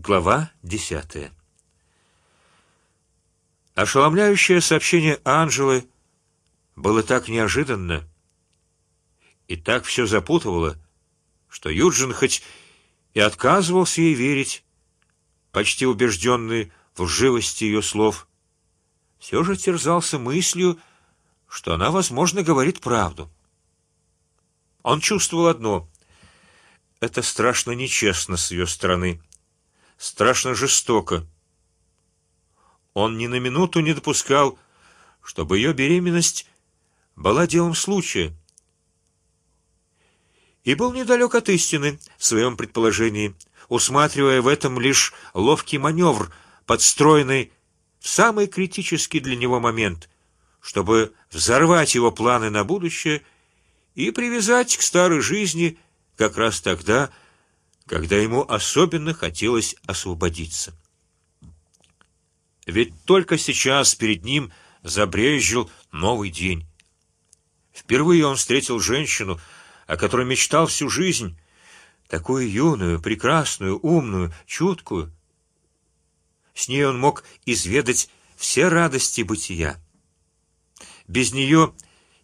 Глава десятая. Ошеломляющее сообщение Анжелы было так неожиданно и так все запутывало, что Юджин хоть и отказывался ей верить, почти убежденный в лживости ее слов, все же терзался мыслью, что она, возможно, говорит правду. Он чувствовал одно: это страшно нечестно с ее стороны, страшно жестоко. Он ни на минуту не допускал, чтобы ее беременность была делом случая, и был недалек от истины в своем предположении, усматривая в этом лишь ловкий маневр, подстроенный в самый критический для него момент, чтобы взорвать его планы на будущее и привязать к старой жизни как раз тогда, когда ему особенно хотелось освободиться. Ведь только сейчас перед ним забрезжил новый день. Впервые он встретил женщину, о которой мечтал всю жизнь, такую юную, прекрасную, умную, чуткую. С ней он мог изведать все радости бытия. Без нее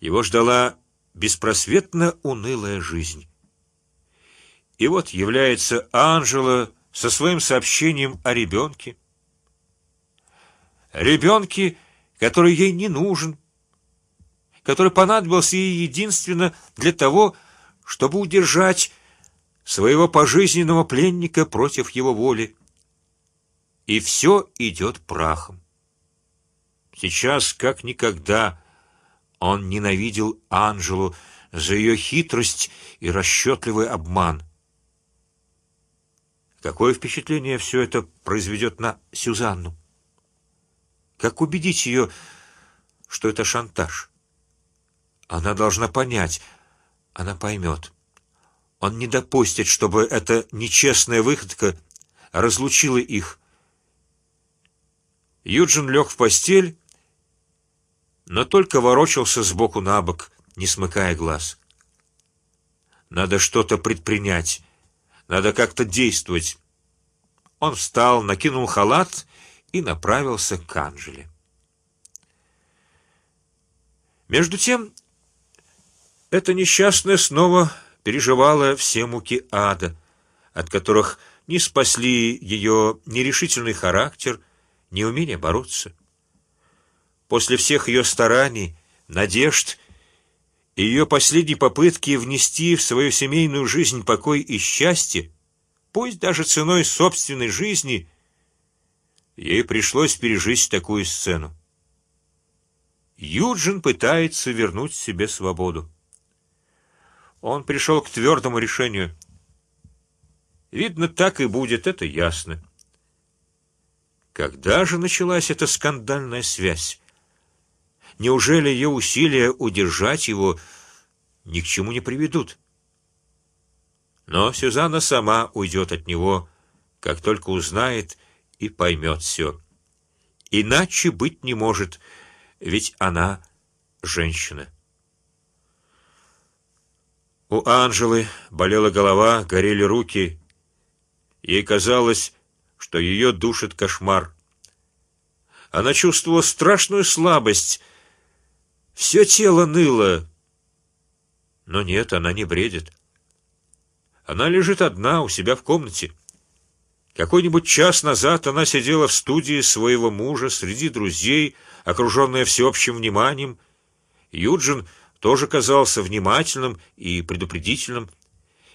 его ждала беспросветно унылая жизнь. И вот является Анжела со своим сообщением о ребенке, ребенке, который ей не нужен, который понадобился ей единственно для того, чтобы удержать своего пожизненного пленника против его воли. И все идет прахом. Сейчас, как никогда, он ненавидел Анжелу за ее хитрость и расчетливый обман. Какое впечатление все это произведет на Сюзанну? Как убедить ее, что это шантаж? Она должна понять, она поймет. Он не допустит, чтобы эта нечестная выходка разлучила их. Юджин лег в постель, но только ворочался с боку на бок, не смыкая глаз. Надо что-то предпринять. Надо как-то действовать. Он встал, накинул халат и направился к Анжеле. Между тем, эта несчастная снова переживала все муки ада, от которых не спасли ее нерешительный характер, неумение бороться. После всех ее стараний, надежд ее последней попытки внести в свою семейную жизнь покой и счастье, пусть даже ценой собственной жизни, ей пришлось пережить такую сцену. Юджин пытается вернуть себе свободу. Он пришел к твердому решению. Видно, так и будет, это ясно. Когда же началась эта скандальная связь? Неужели ее усилия удержать его ни к чему не приведут? Но Сюзанна сама уйдет от него, как только узнает и поймет все. Иначе быть не может, ведь она женщина. У Анжелы болела голова, горели руки. Ей казалось, что ее душит кошмар. Она чувствовала страшную слабость, все тело ныло. Но нет, она не бредит. Она лежит одна у себя в комнате. Какой-нибудь час назад она сидела в студии своего мужа среди друзей, окруженная всеобщим вниманием. Юджин тоже казался внимательным и предупредительным,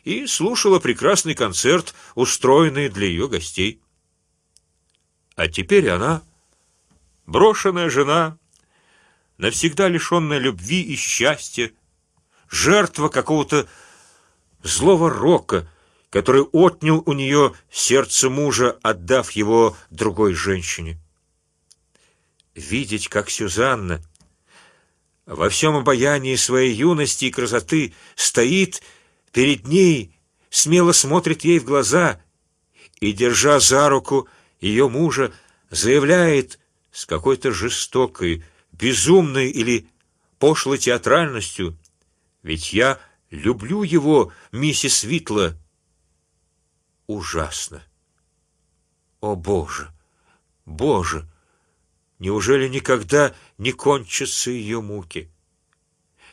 и слушала прекрасный концерт, устроенный для ее гостей. А теперь она, брошенная жена, навсегда лишенная любви и счастья, жертва какого-то злого рока, который отнял у нее сердце мужа, отдав его другой женщине. Видеть, как Сюзанна во всем обаянии своей юности и красоты стоит перед ней, смело смотрит ей в глаза и, держа за руку ее мужа, заявляет с какой-то жестокой, безумной или пошлой театральностью: "Ведь я люблю его, миссис Витла". Ужасно, О Боже, Боже, неужели никогда не кончатся ее муки?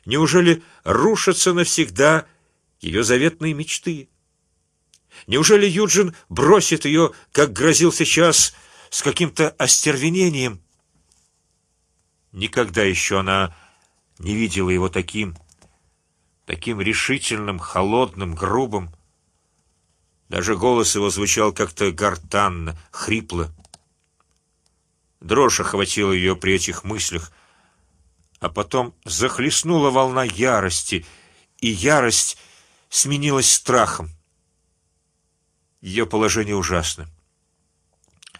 Неужели рушатся навсегда ее заветные мечты? Неужели Юджин бросит ее, как грозил сейчас, с каким-то остервенением? Никогда еще она не видела его таким, таким решительным, холодным, грубым. Даже голос его звучал как-то гортанно, хрипло. Дрожь охватила ее при этих мыслях, а потом захлестнула волна ярости, и ярость сменилась страхом. Ее положение ужасно.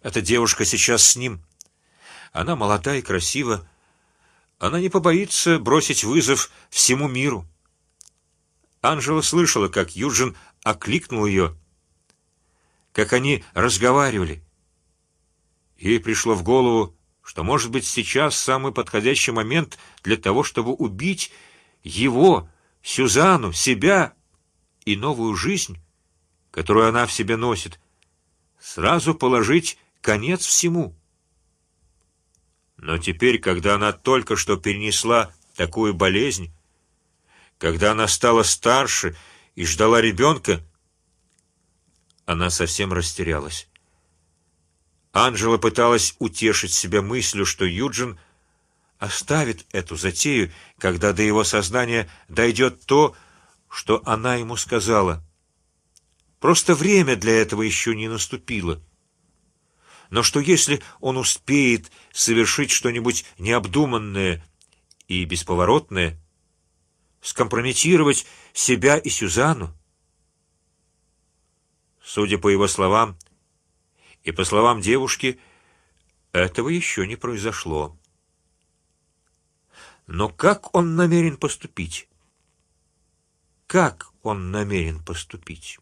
Эта девушка сейчас с ним. Она молода и красива. Она не побоится бросить вызов всему миру. Анжела слышала, как Юджин окликнул ее, как они разговаривали. Ей пришло в голову, что может быть сейчас самый подходящий момент для того, чтобы убить его, Сюзану, себя и новую жизнь, которую она в себе носит, сразу положить конец всему. Но теперь, когда она только что перенесла такую болезнь, когда она стала старше и ждала ребенка, она совсем растерялась. Анжела пыталась утешить себя мыслью, что Юджин оставит эту затею, когда до его сознания дойдет то, что она ему сказала. Просто время для этого еще не наступило. Но что если он успеет совершить что-нибудь необдуманное и бесповоротное, скомпрометировать себя и Сюзану? Судя по его словам и по словам девушки, этого еще не произошло. Но как он намерен поступить? Как он намерен поступить?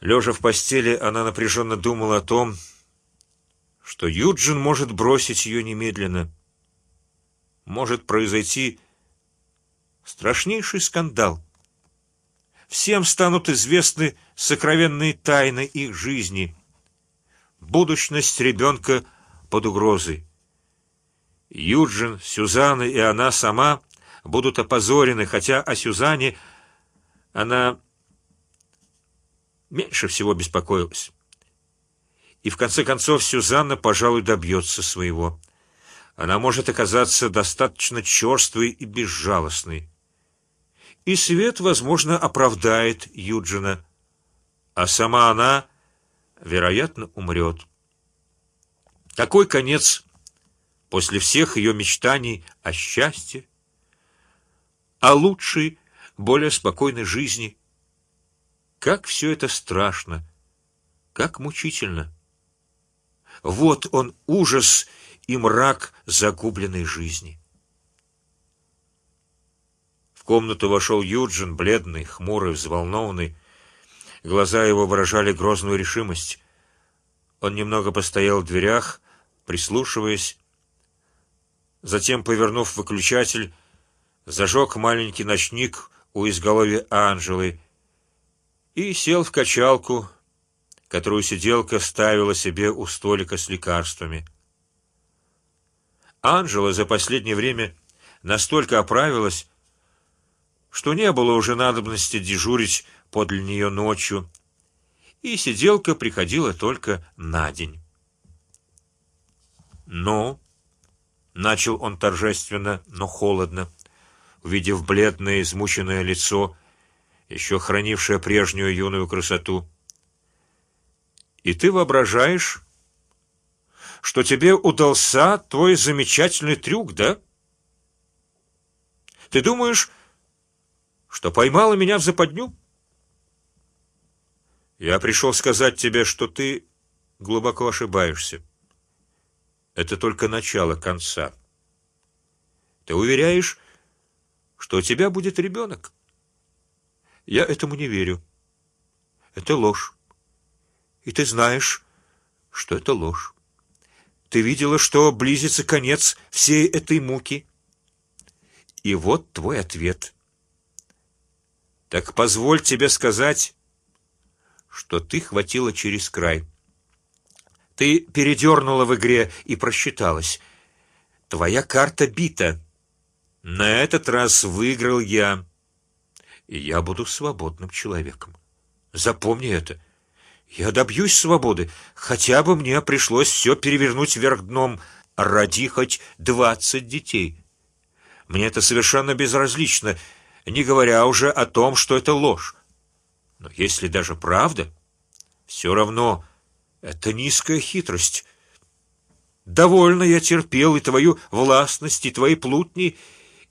Лежа в постели, она напряженно думала о том, что Юджин может бросить ее немедленно. Может произойти страшнейший скандал. Всем станут известны сокровенные тайны их жизни. Будущность ребенка под угрозой. Юджин, Сюзанна и она сама будут опозорены, хотя о Сюзанне она меньше всего беспокоилась. И в конце концов Сюзанна, пожалуй, добьется своего. Она может оказаться достаточно черствой и безжалостной. И свет, возможно, оправдает Юджина, а сама она, вероятно, умрет. Какой конец после всех ее мечтаний о счастье, о лучшей, более спокойной жизни? Как все это страшно, как мучительно! Вот он ужас и мрак загубленной жизни. В комнату вошел Юджин, бледный, хмурый, взволнованный. Глаза его выражали грозную решимость. Он немного постоял в дверях, прислушиваясь, затем, повернув выключатель, зажег маленький ночник у изголовья Анжелы и сел в качалку, которую сиделка ставила себе у столика с лекарствами. Анжела за последнее время настолько оправилась, что не было уже надобности дежурить подле нее ночью, и сиделка приходила только на день. Но, начал он торжественно, но холодно, увидев бледное, измученное лицо еще хранившая прежнюю юную красоту. И ты воображаешь, что тебе удался твой замечательный трюк, да? Ты думаешь, что поймала меня в западню? Я пришел сказать тебе, что ты глубоко ошибаешься. Это только начало конца. Ты уверяешь, что у тебя будет ребенок? Я этому не верю. Это ложь. И ты знаешь, что это ложь. Ты видела, что близится конец всей этой муки. И вот твой ответ. Так позволь тебе сказать, что ты хватила через край. Ты передернула в игре и просчиталась. Твоя карта бита. На этот раз выиграл я, и я буду свободным человеком. Запомни это. Я добьюсь свободы, хотя бы мне пришлось все перевернуть вверх дном, ради хоть двадцать детей. Мне это совершенно безразлично, не говоря уже о том, что это ложь. Но если даже правда, все равно это низкая хитрость. Довольно я терпел и твою властность, и твои плутни,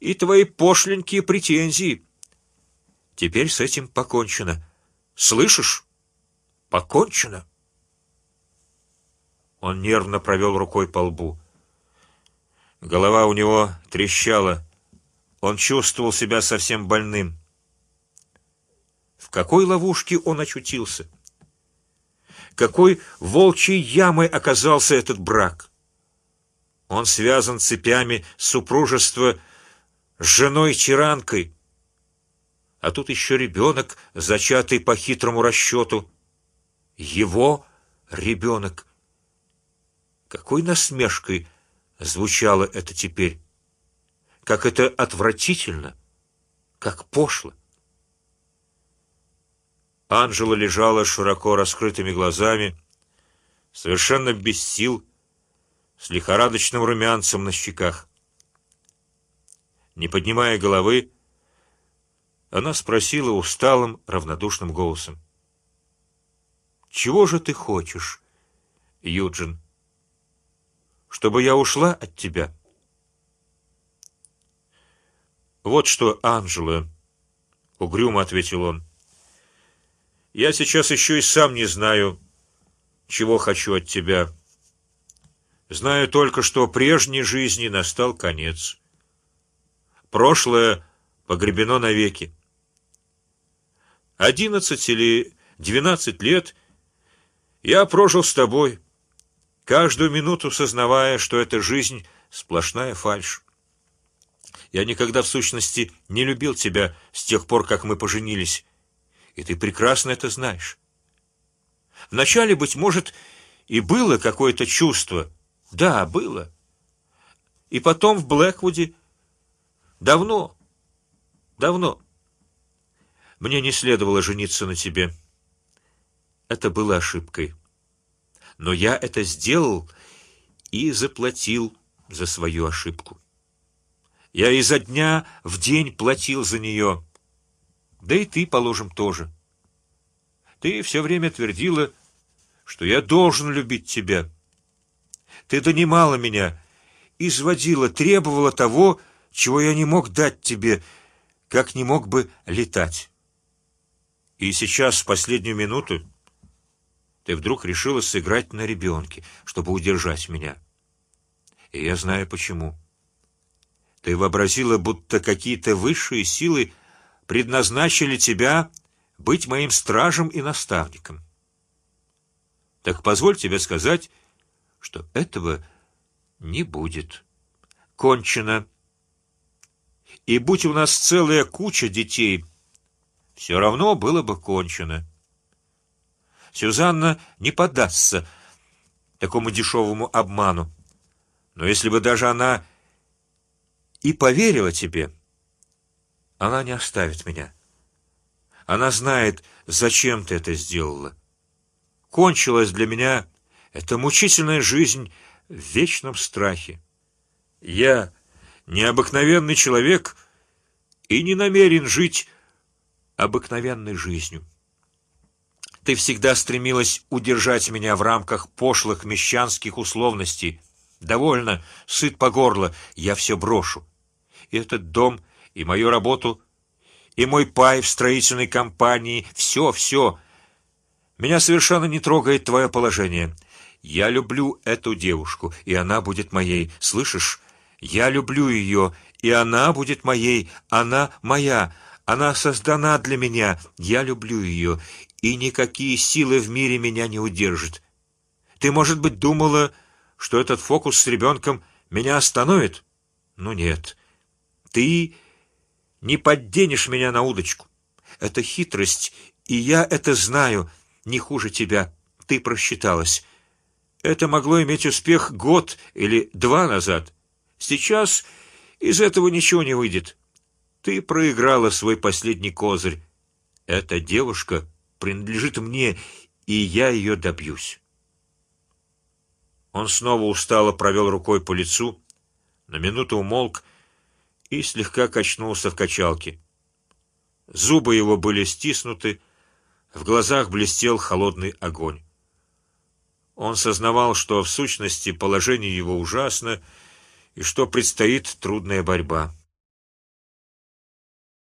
и твои пошленькие претензии. Теперь с этим покончено. Слышишь? Покончено. Он нервно провел рукой по лбу. Голова у него трещала. Он чувствовал себя совсем больным. В какой ловушке он очутился? Какой волчьей ямой оказался этот брак? Он связан цепями супружества с женой тиранкой, а тут еще ребенок, зачатый по хитрому расчету. Его ребенок. Какой насмешкой звучало это теперь! Как это отвратительно, как пошло! Анжела лежала широко раскрытыми глазами, совершенно без сил, с лихорадочным румянцем на щеках. Не поднимая головы, она спросила усталым, равнодушным голосом: "Чего же ты хочешь, Юджин? Чтобы я ушла от тебя?" Вот что, Анжела, угрюмо ответил он. Я сейчас еще и сам не знаю, чего хочу от тебя. Знаю только, что прежней жизни настал конец. Прошлое погребено навеки. Одиннадцать или двенадцать лет я прожил с тобой, каждую минуту сознавая, что эта жизнь сплошная фальшь. Я никогда в сущности не любил тебя с тех пор, как мы поженились и ты прекрасно это знаешь. Вначале, быть может, и было какое-то чувство, да, было. И потом в Блэквуде, давно, давно. Мне не следовало жениться на тебе. Это было ошибкой, но я это сделал и заплатил за свою ошибку. Я изо дня в день платил за нее. Да и ты, положим, тоже. Ты все время твердила, что я должен любить тебя. Ты донимала меня, изводила, требовала того, чего я не мог дать тебе, как не мог бы летать. И сейчас в последнюю минуту ты вдруг решила сыграть на ребенке, чтобы удержать меня. И я знаю почему. Ты вообразила, будто какие-то высшие силы предназначили тебя быть моим стражем и наставником. Так позволь тебе сказать, что этого не будет. Кончено. И будь у нас целая куча детей, все равно было бы кончено. Сюзанна не поддастся такому дешевому обману, но если бы даже она и поверила тебе, она не оставит меня. Она знает, зачем ты это сделала. Кончилась для меня эта мучительная жизнь в вечном страхе. Я необыкновенный человек и не намерен жить обыкновенной жизнью. Ты всегда стремилась удержать меня в рамках пошлых мещанских условностей. Довольно, сыт по горло, я все брошу. И этот дом и мою работу, и мой пай в строительной компании, все, все. Меня совершенно не трогает твое положение. Я люблю эту девушку, и она будет моей. Слышишь? Я люблю ее, и она будет моей. Она моя. Она создана для меня. Я люблю ее, и никакие силы в мире меня не удержат. Ты, может быть, думала, что этот фокус с ребенком меня остановит? Ну нет. Ты не подденешь меня на удочку. Это хитрость, и я это знаю. не хуже тебя. Ты просчиталась. Это могло иметь успех год или два назад. Сейчас из этого ничего не выйдет. Ты проиграла свой последний козырь. Эта девушка принадлежит мне, и я ее добьюсь. Он снова устало провел рукой по лицу, на минуту умолк и слегка качнулся в качалке. Зубы его были стиснуты, в глазах блестел холодный огонь. Он сознавал, что в сущности положение его ужасно и что предстоит трудная борьба.